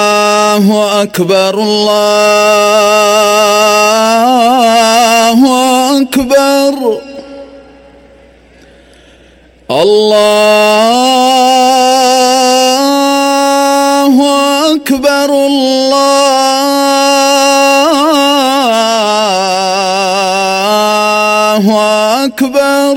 الله أكبر الله أكبر. الله أكبر الله أكبر.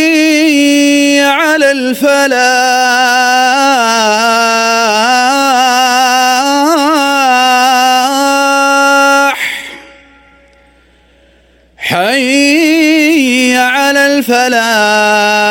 الفلاح. حي على الفلاح.